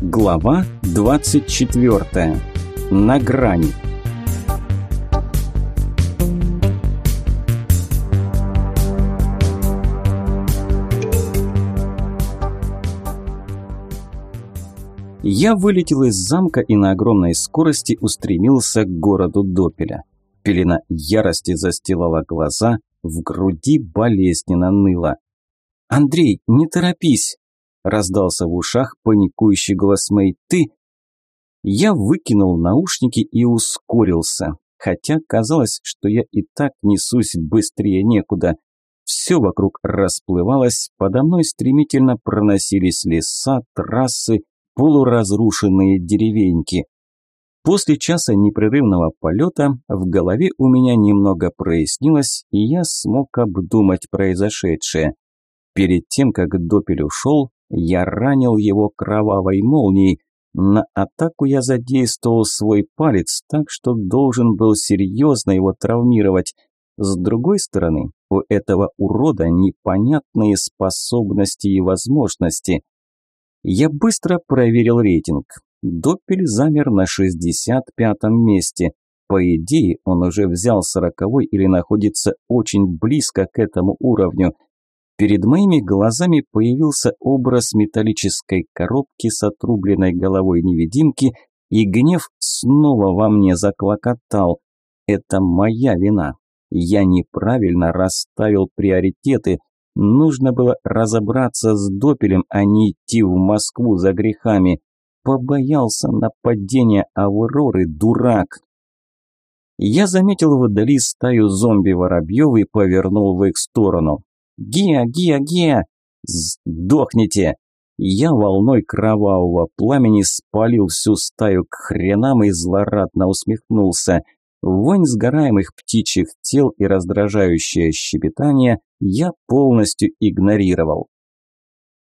Глава 24. На грани. Я вылетел из замка и на огромной скорости устремился к городу Допеля. Пелена ярости застилала глаза, в груди болезненно ныло. «Андрей, не торопись!» – раздался в ушах паникующий голос Мэй. «Ты...» Я выкинул наушники и ускорился, хотя казалось, что я и так несусь быстрее некуда. Все вокруг расплывалось, подо мной стремительно проносились леса, трассы, полуразрушенные деревеньки. После часа непрерывного полета в голове у меня немного прояснилось, и я смог обдумать произошедшее. Перед тем, как Допель ушел, я ранил его кровавой молнией. На атаку я задействовал свой палец, так что должен был серьезно его травмировать. С другой стороны, у этого урода непонятные способности и возможности – я быстро проверил рейтинг. Доппель замер на 65-м месте. По идее, он уже взял сороковой или находится очень близко к этому уровню. Перед моими глазами появился образ металлической коробки с отрубленной головой невидимки, и гнев снова во мне заклокотал. Это моя вина. Я неправильно расставил приоритеты, Нужно было разобраться с Допелем, а не идти в Москву за грехами. Побоялся нападения Авроры, дурак. Я заметил вдали стаю зомби-воробьев и повернул в их сторону. «Геа, Геа, Геа! Сдохните!» Я волной кровавого пламени спалил всю стаю к хренам и злорадно усмехнулся – Вонь сгораемых птичьих тел и раздражающее щебетание я полностью игнорировал.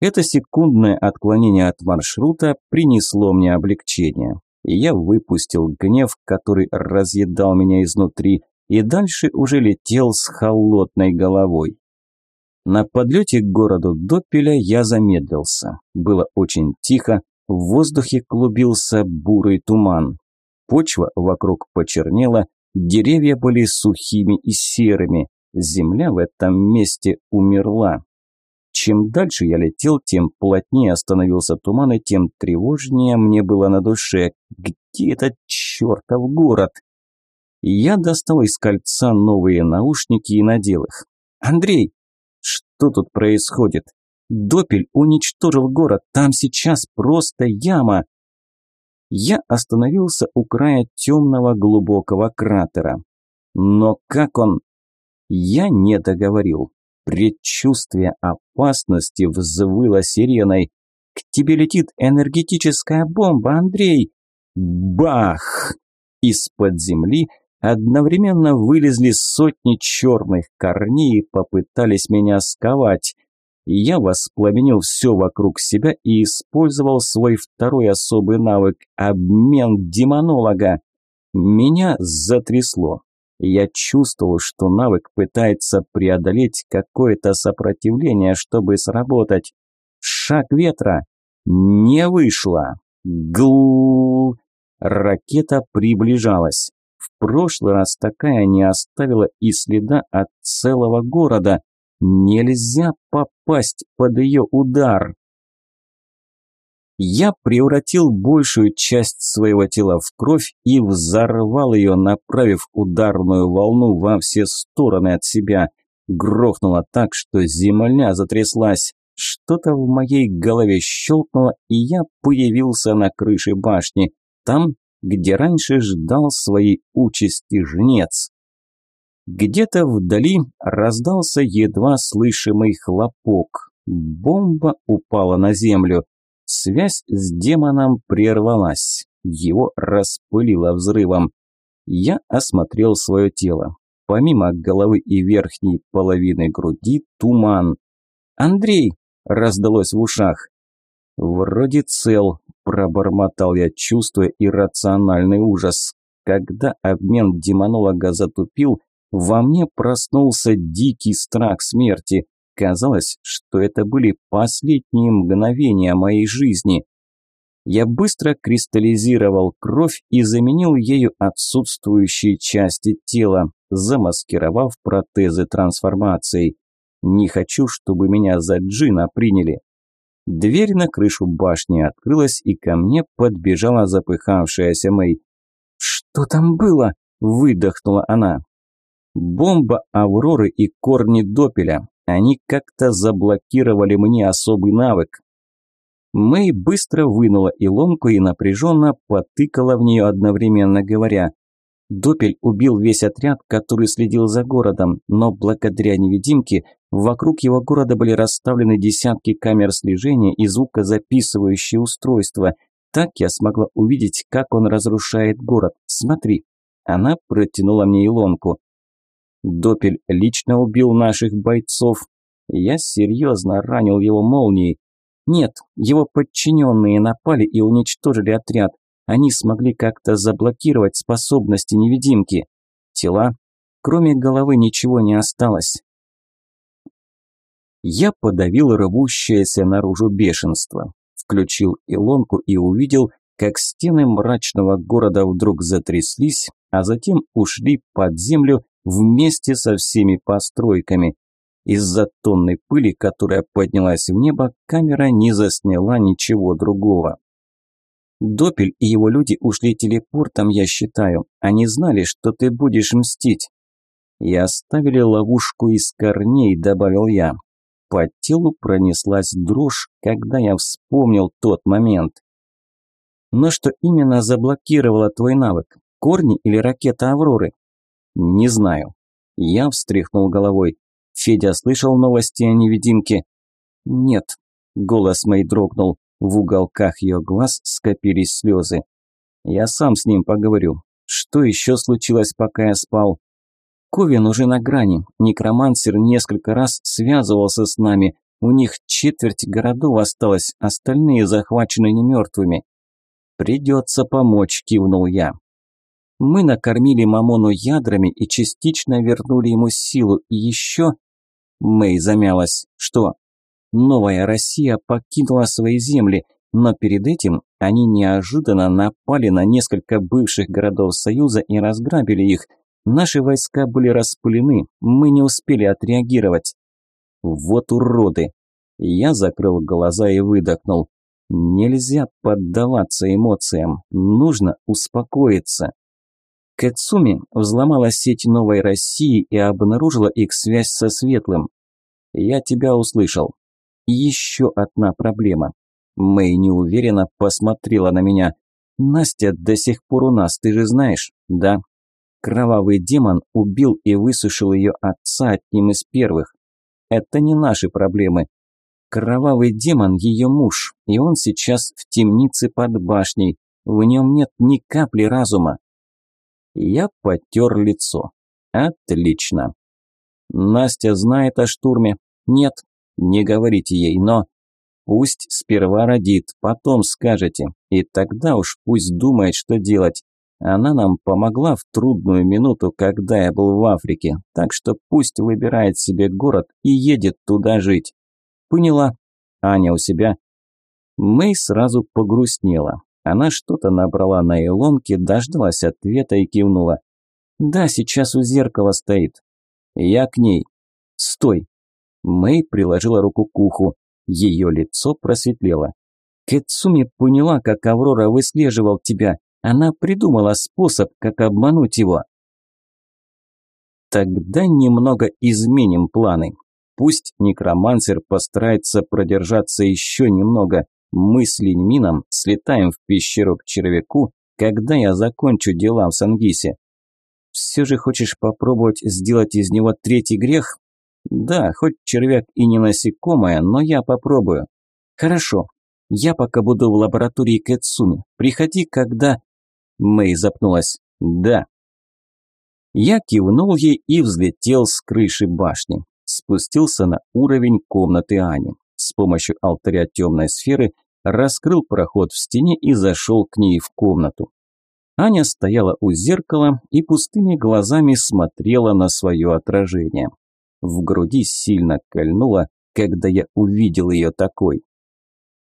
Это секундное отклонение от маршрута принесло мне облегчение. И я выпустил гнев, который разъедал меня изнутри, и дальше уже летел с холодной головой. На подлете к городу Доппеля я замедлился. Было очень тихо, в воздухе клубился бурый туман. Почва вокруг почернела, деревья были сухими и серыми, земля в этом месте умерла. Чем дальше я летел, тем плотнее становился туман, и тем тревожнее мне было на душе. Где этот чертов город? Я достал из кольца новые наушники и надел их. «Андрей, что тут происходит? Допель уничтожил город, там сейчас просто яма!» я остановился у края темного глубокого кратера. Но как он... Я не договорил. Предчувствие опасности взвыло сиреной. «К тебе летит энергетическая бомба, Андрей!» Бах! Из-под земли одновременно вылезли сотни черных корней и попытались меня сковать. Я воспламенил все вокруг себя и использовал свой второй особый навык – обмен демонолога. Меня затрясло. Я чувствовал, что навык пытается преодолеть какое-то сопротивление, чтобы сработать. Шаг ветра. Не вышло. Гл. Ракета приближалась. В прошлый раз такая не оставила и следа от целого города. Нельзя попасть под ее удар. Я превратил большую часть своего тела в кровь и взорвал ее, направив ударную волну во все стороны от себя. Грохнуло так, что земля затряслась. Что-то в моей голове щелкнуло, и я появился на крыше башни, там, где раньше ждал своей участи жнец. Где-то вдали раздался едва слышимый хлопок. Бомба упала на землю. Связь с демоном прервалась. Его распылило взрывом. Я осмотрел свое тело. Помимо головы и верхней половины груди туман. «Андрей!» – раздалось в ушах. «Вроде цел», – пробормотал я, чувствуя иррациональный ужас. Когда обмен демонолога затупил, во мне проснулся дикий страх смерти. Казалось, что это были последние мгновения моей жизни. Я быстро кристаллизировал кровь и заменил ею отсутствующие части тела, замаскировав протезы трансформацией. Не хочу, чтобы меня за джина приняли. Дверь на крышу башни открылась, и ко мне подбежала запыхавшаяся Мэй. «Что там было?» – выдохнула она. «Бомба Авроры и корни Допеля. Они как-то заблокировали мне особый навык». Мэй быстро вынула илонку и напряженно потыкала в нее одновременно говоря Допель убил весь отряд, который следил за городом, но благодаря невидимке вокруг его города были расставлены десятки камер слежения и звукозаписывающие устройства. Так я смогла увидеть, как он разрушает город. Смотри. Она протянула мне илонку. Допель лично убил наших бойцов. Я серьезно ранил его молнией. Нет, его подчиненные напали и уничтожили отряд. Они смогли как-то заблокировать способности невидимки. Тела, кроме головы, ничего не осталось. Я подавил рвущееся наружу бешенство. Включил илонку и увидел, как стены мрачного города вдруг затряслись, а затем ушли под землю вместе со всеми постройками. Из-за тонны пыли, которая поднялась в небо, камера не засняла ничего другого. Допель и его люди ушли телепортом, я считаю. Они знали, что ты будешь мстить. И оставили ловушку из корней, добавил я. По телу пронеслась дрожь, когда я вспомнил тот момент. Но что именно заблокировало твой навык? Корни или ракета Авроры? Не знаю. Я встряхнул головой. Федя слышал новости о невидимке? Нет. Голос мой дрогнул. В уголках ее глаз скопились слезы. Я сам с ним поговорю. Что еще случилось, пока я спал? Ковин уже на грани. Некромансер несколько раз связывался с нами. У них четверть городов осталось, остальные захвачены немертвыми. «Придется помочь», – кивнул я. Мы накормили Мамону ядрами и частично вернули ему силу. И еще... Мэй замялась. Что? Новая Россия покинула свои земли, но перед этим они неожиданно напали на несколько бывших городов Союза и разграбили их. Наши войска были распылены, мы не успели отреагировать. Вот уроды! Я закрыл глаза и выдохнул. Нельзя поддаваться эмоциям, нужно успокоиться. Кэцуми взломала сеть Новой России и обнаружила их связь со Светлым. Я тебя услышал. Еще одна проблема. Мэй неуверенно посмотрела на меня. «Настя до сих пор у нас, ты же знаешь?» «Да». Кровавый демон убил и высушил ее отца одним из первых. Это не наши проблемы. Кровавый демон – ее муж, и он сейчас в темнице под башней. В нем нет ни капли разума. Я потер лицо. Отлично. Настя знает о штурме? Нет, не говорите ей, но... Пусть сперва родит, потом скажете, и тогда уж пусть думает, что делать. Она нам помогла в трудную минуту, когда я был в Африке, так что пусть выбирает себе город и едет туда жить. Поняла. Аня у себя. Мэй сразу погрустнела. Она что-то набрала на илонке, дождалась ответа и кивнула. «Да, сейчас у зеркала стоит». «Я к ней». «Стой, Мэй приложила руку к уху. Ее лицо просветлело. Кэцуми поняла, как Аврора выслеживал тебя. Она придумала способ, как обмануть его. Тогда немного изменим планы. Пусть некромансер постарается продержаться еще немного. Мы с Линьмином слетаем в пещеру к червяку, когда я закончу дела в Сангисе. Все же хочешь попробовать сделать из него третий грех? Да, хоть червяк и не насекомое, но я попробую. Хорошо. Я пока буду в лаборатории Кэцуми. Приходи, когда... Мэй запнулась. Да. Я кивнул ей и взлетел с крыши башни. Спустился на уровень комнаты Ани. С помощью алтаря темной сферы раскрыл проход в стене и зашел к ней в комнату. Аня стояла у зеркала и пустыми глазами смотрела на свое отражение. В груди сильно кольнуло, когда я увидел ее такой.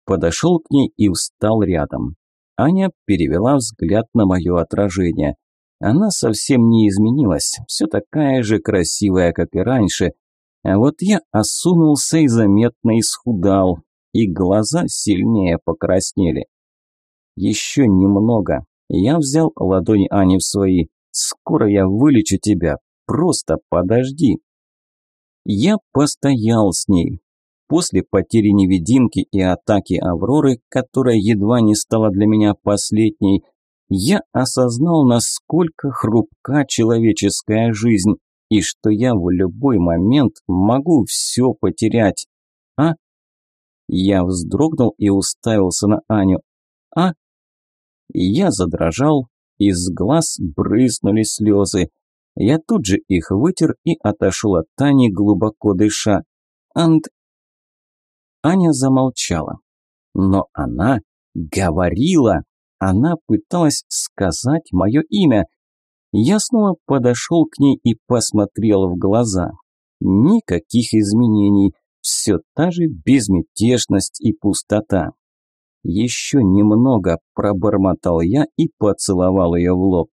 Подошел к ней и встал рядом. Аня перевела взгляд на мое отражение. Она совсем не изменилась, все такая же красивая, как и раньше. А вот я осунулся и заметно исхудал, и глаза сильнее покраснели. Еще немного. Я взял ладони Ани в свои. Скоро я вылечу тебя. Просто подожди. Я постоял с ней. После потери невидимки и атаки Авроры, которая едва не стала для меня последней, я осознал, насколько хрупка человеческая жизнь и что я в любой момент могу все потерять. А? Я вздрогнул и уставился на Аню. А? Я задрожал, из глаз брызнули слезы. Я тут же их вытер и отошел от Тани, глубоко дыша. Анд... Аня замолчала. Но она говорила. Она пыталась сказать мое имя. Я снова подошел к ней и посмотрел в глаза. Никаких изменений, все та же безмятежность и пустота. «Еще немного», – пробормотал я и поцеловал ее в лоб.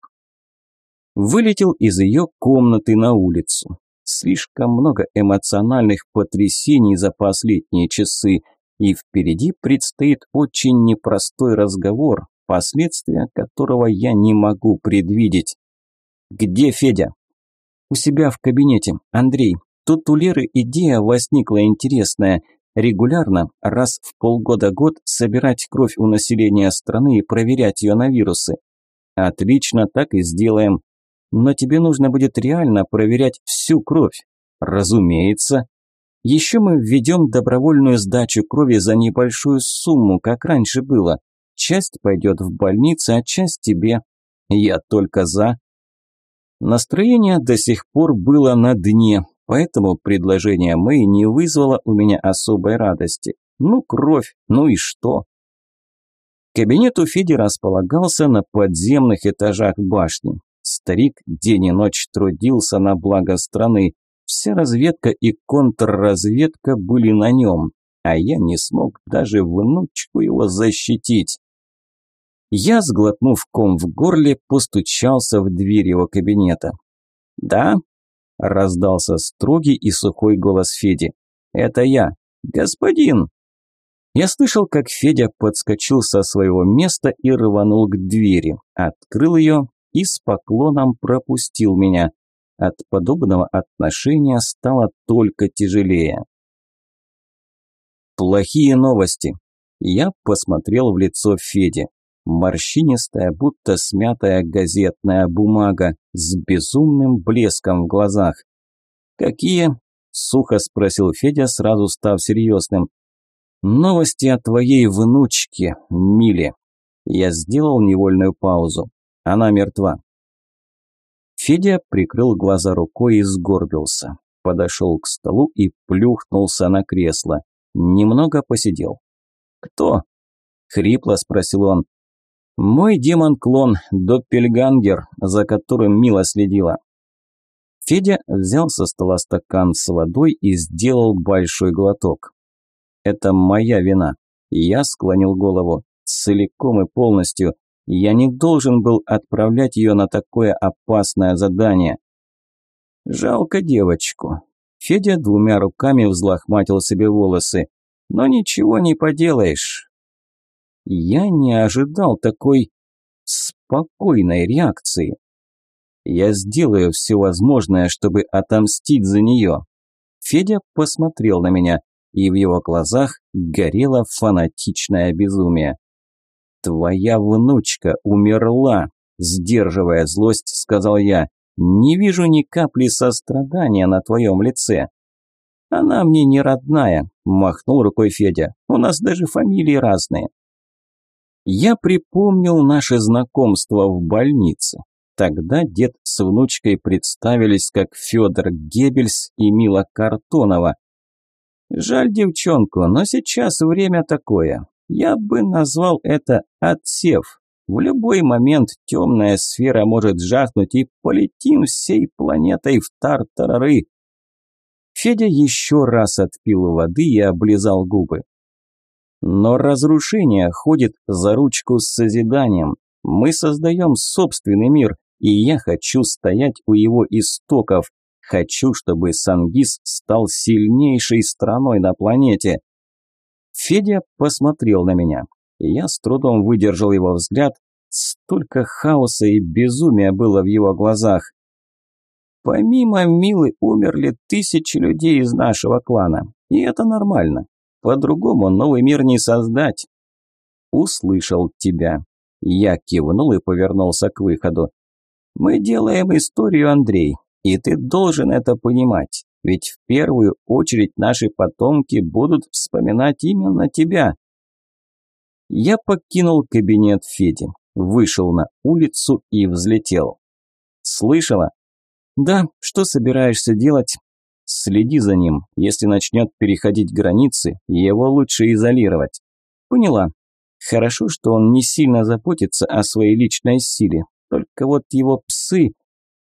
Вылетел из ее комнаты на улицу. Слишком много эмоциональных потрясений за последние часы, и впереди предстоит очень непростой разговор, последствия которого я не могу предвидеть. «Где Федя?» «У себя в кабинете. Андрей, тут у Леры идея возникла интересная. Регулярно, раз в полгода-год, собирать кровь у населения страны и проверять ее на вирусы. Отлично, так и сделаем. Но тебе нужно будет реально проверять всю кровь. Разумеется. Еще мы введем добровольную сдачу крови за небольшую сумму, как раньше было. Часть пойдет в больницу, а часть тебе. Я только за. Настроение до сих пор было на дне, Поэтому предложение Мэй не вызвало у меня особой радости. Ну, кровь, ну и что? Кабинет у Феди располагался на подземных этажах башни. Старик день и ночь трудился на благо страны. Вся разведка и контрразведка были на нем, а я не смог даже внучку его защитить. Я, сглотнув ком в горле, постучался в дверь его кабинета. «Да, – раздался строгий и сухой голос Феди. «Это я. Господин!» Я слышал, как Федя подскочил со своего места и рванул к двери, открыл ее и с поклоном пропустил меня. От подобного отношения стало только тяжелее. Плохие новости. Я посмотрел в лицо Феди. Морщинистая, будто смятая газетная бумага с безумным блеском в глазах. «Какие?» – сухо спросил Федя, сразу став серьезным. «Новости о твоей внучке, Миле». Я сделал невольную паузу. Она мертва. Федя прикрыл глаза рукой и сгорбился. Подошел к столу и плюхнулся на кресло. Немного посидел. «Кто?» – хрипло спросил он. Мой демон-клон, Доппельгангер, за которым Мила следила. Федя взял со стола стакан с водой и сделал большой глоток. Это моя вина. Я склонил голову. Целиком и полностью. Я не должен был отправлять ее на такое опасное задание. Жалко девочку. Федя двумя руками взлохматил себе волосы. Но ничего не поделаешь. Я не ожидал такой спокойной реакции. Я сделаю все возможное, чтобы отомстить за нее. Федя посмотрел на меня, и в его глазах горело фанатичное безумие. «Твоя внучка умерла», – сдерживая злость, сказал я. «Не вижу ни капли сострадания на твоем лице». «Она мне не родная», – махнул рукой Федя. «У нас даже фамилии разные». Я припомнил наше знакомство в больнице. Тогда дед с внучкой представились как Федор Геббельс и Мила Картонова. Жаль девчонку, но сейчас время такое. Я бы назвал это отсев. В любой момент темная сфера может жахнуть и полетим всей планетой в тартарары. Федя еще раз отпил воды и облизал губы. Но разрушение ходит за ручку с созиданием. Мы создаем собственный мир, и я хочу стоять у его истоков. Хочу, чтобы Сангис стал сильнейшей страной на планете. Федя посмотрел на меня. Я с трудом выдержал его взгляд. Столько хаоса и безумия было в его глазах. Помимо Милы умерли тысячи людей из нашего клана. И это нормально. По-другому новый мир не создать. Услышал тебя. Я кивнул и повернулся к выходу. Мы делаем историю, Андрей, и ты должен это понимать. Ведь в первую очередь наши потомки будут вспоминать именно тебя. Я покинул кабинет Феди, вышел на улицу и взлетел. Слышала? Да, что собираешься делать? Следи за ним. Если начнет переходить границы, его лучше изолировать. Поняла. Хорошо, что он не сильно заботится о своей личной силе. Только вот его псы...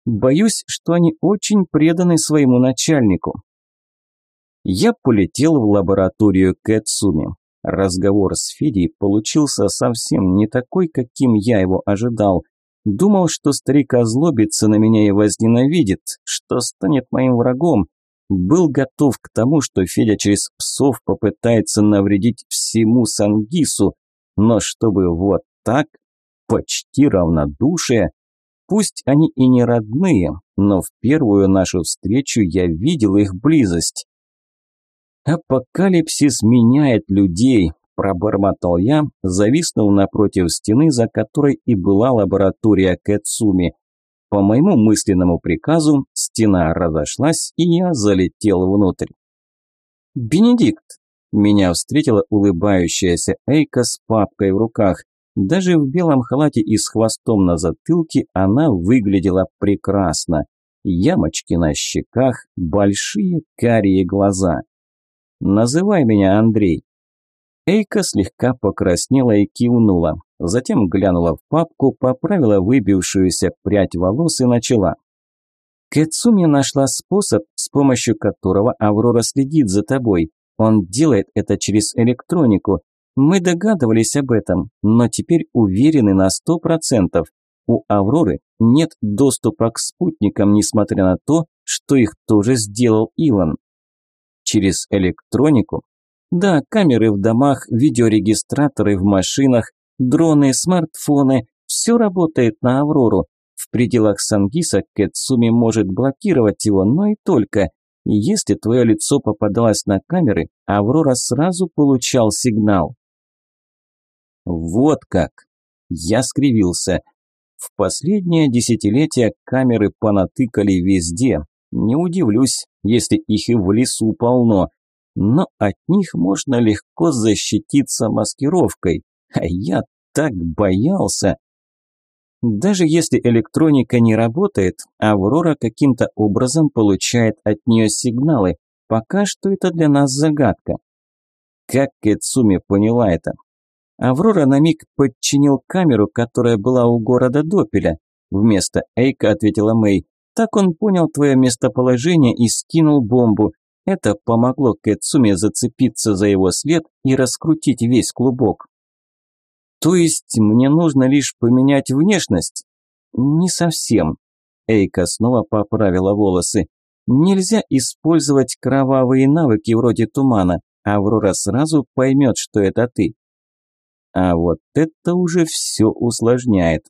Боюсь, что они очень преданы своему начальнику. Я полетел в лабораторию Кэцуми. Разговор с Федей получился совсем не такой, каким я его ожидал. Думал, что старик озлобится на меня и возненавидит, что станет моим врагом. Был готов к тому, что Федя через псов попытается навредить всему Сангису, но чтобы вот так, почти равнодушие, пусть они и не родные, но в первую нашу встречу я видел их близость. «Апокалипсис меняет людей», – пробормотал я, зависнув напротив стены, за которой и была лаборатория Кэцуми. По моему мысленному приказу стена разошлась, и я залетел внутрь. «Бенедикт!» – меня встретила улыбающаяся Эйка с папкой в руках. Даже в белом халате и с хвостом на затылке она выглядела прекрасно. Ямочки на щеках, большие карие глаза. «Называй меня Андрей». Эйка слегка покраснела и кивнула. Затем глянула в папку, поправила выбившуюся прядь волос и начала. Кэцуми нашла способ, с помощью которого Аврора следит за тобой. Он делает это через электронику. Мы догадывались об этом, но теперь уверены на сто процентов. У Авроры нет доступа к спутникам, несмотря на то, что их тоже сделал Илон через электронику? Да, камеры в домах, видеорегистраторы в машинах, дроны, смартфоны – все работает на Аврору. В пределах Сангиса Кэтсуми может блокировать его, но и только. Если твое лицо попадалось на камеры, Аврора сразу получал сигнал. Вот как. Я скривился. В последнее десятилетие камеры понатыкали везде. Не удивлюсь, если их и в лесу полно. Но от них можно легко защититься маскировкой. А я так боялся. Даже если электроника не работает, Аврора каким-то образом получает от нее сигналы. Пока что это для нас загадка. Как Кэцуми поняла это? Аврора на миг подчинил камеру, которая была у города Допеля. Вместо Эйка ответила Мэй. Так он понял твое местоположение и скинул бомбу. Это помогло Кэцуме зацепиться за его след и раскрутить весь клубок. То есть мне нужно лишь поменять внешность? Не совсем. Эйка снова поправила волосы. Нельзя использовать кровавые навыки вроде тумана. Аврора сразу поймет, что это ты. А вот это уже все усложняет.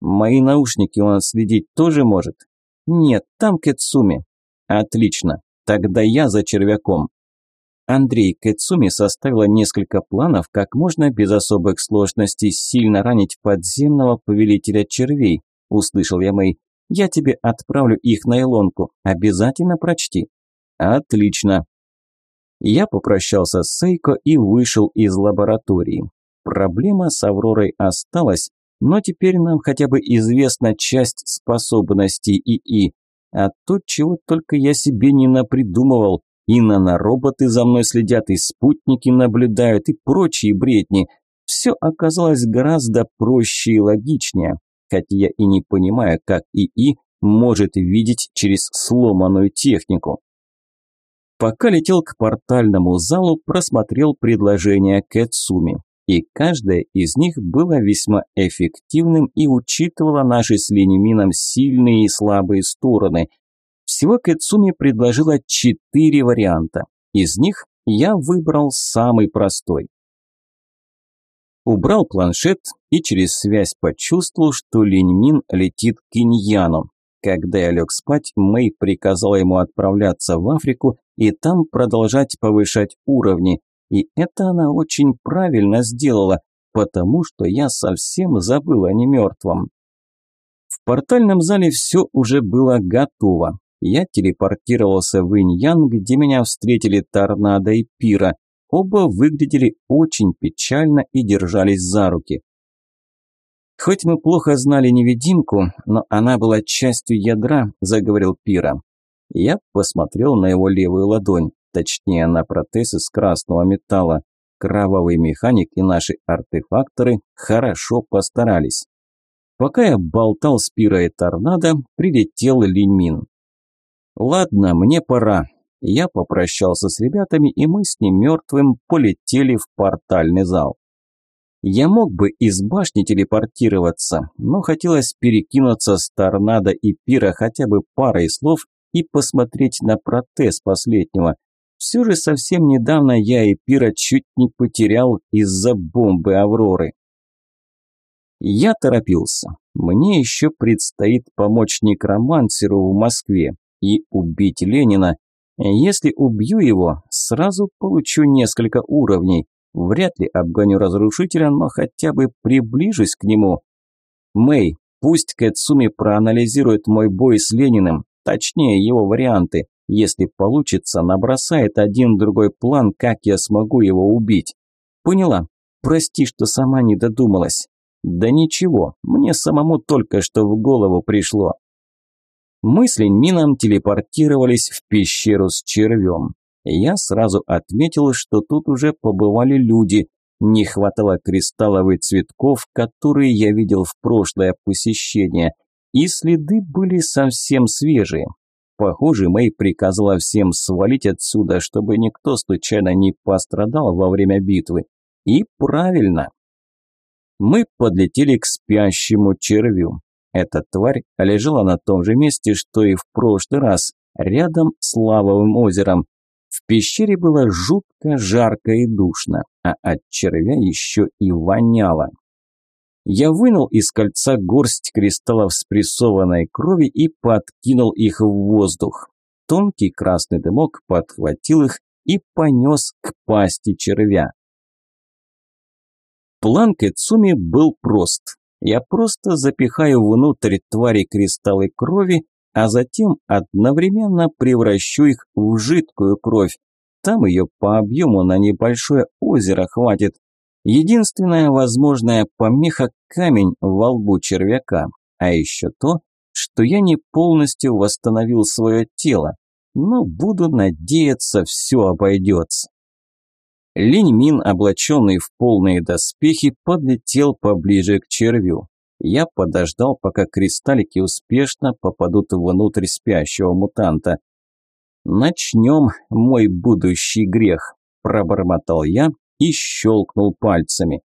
Мои наушники он следить тоже может? «Нет, там Кэцуми». «Отлично. Тогда я за червяком». Андрей Кэцуми составила несколько планов, как можно без особых сложностей сильно ранить подземного повелителя червей, услышал я Мэй. Я тебе отправлю их на Илонку. Обязательно прочти. Отлично. Я попрощался с Сейко и вышел из лаборатории. Проблема с Авророй осталась, но теперь нам хотя бы известна часть способностей ИИ. А то, чего только я себе не напридумывал. И нанороботы за мной следят, и спутники наблюдают, и прочие бредни. Все оказалось гораздо проще и логичнее. Хотя я и не понимаю, как ИИ может видеть через сломанную технику. Пока летел к портальному залу, просмотрел предложения Кэцуми. И каждое из них было весьма эффективным и учитывало наши с Ленимином сильные и слабые стороны. Всего Кэцуми предложила четыре варианта. Из них я выбрал самый простой. Убрал планшет и через связь почувствовал, что Линьмин летит к Иньяну. Когда я лег спать, Мэй приказала ему отправляться в Африку и там продолжать повышать уровни. И это она очень правильно сделала, потому что я совсем забыл о немертвом. В портальном зале все уже было готово. Я телепортировался в Иньян, где меня встретили Торнадо и Пира. Оба выглядели очень печально и держались за руки. «Хоть мы плохо знали невидимку, но она была частью ядра», – заговорил Пира. Я посмотрел на его левую ладонь, точнее на протез из красного металла. Кровавый механик и наши артефакторы хорошо постарались. Пока я болтал с Пира и Торнадо, прилетел Линьмин. «Ладно, мне пора». Я попрощался с ребятами, и мы с ним мертвым полетели в портальный зал. Я мог бы из башни телепортироваться, но хотелось перекинуться с торнадо и пира хотя бы парой слов и посмотреть на протез последнего. Все же совсем недавно я и пира чуть не потерял из-за бомбы Авроры. Я торопился. Мне еще предстоит помочь некромансеру в Москве и убить Ленина. Если убью его, сразу получу несколько уровней. Вряд ли обгоню разрушителя, но хотя бы приближусь к нему. Мэй, пусть Кэцуми проанализирует мой бой с Лениным, точнее его варианты. Если получится, набросает один-другой план, как я смогу его убить. Поняла. Прости, что сама не додумалась. Да ничего, мне самому только что в голову пришло. Мы с телепортировались в пещеру с червем. Я сразу отметил, что тут уже побывали люди. Не хватало кристаллов и цветков, которые я видел в прошлое посещение. И следы были совсем свежие. Похоже, Мэй приказала всем свалить отсюда, чтобы никто случайно не пострадал во время битвы. И правильно. Мы подлетели к спящему червю. Эта тварь лежала на том же месте, что и в прошлый раз, рядом с лавовым озером. В пещере было жутко жарко и душно, а от червя еще и воняло. Я вынул из кольца горсть кристаллов спрессованной крови и подкинул их в воздух. Тонкий красный дымок подхватил их и понес к пасти червя. План Кэцуми был прост. Я просто запихаю внутрь твари кристаллы крови а затем одновременно превращу их в жидкую кровь. Там ее по объему на небольшое озеро хватит. Единственная возможная помеха – камень во лбу червяка. А еще то, что я не полностью восстановил свое тело, но буду надеяться, все обойдется. Линь Мин, облаченный в полные доспехи, подлетел поближе к червю. Я подождал, пока кристаллики успешно попадут внутрь спящего мутанта. «Начнем мой будущий грех», – пробормотал я и щелкнул пальцами.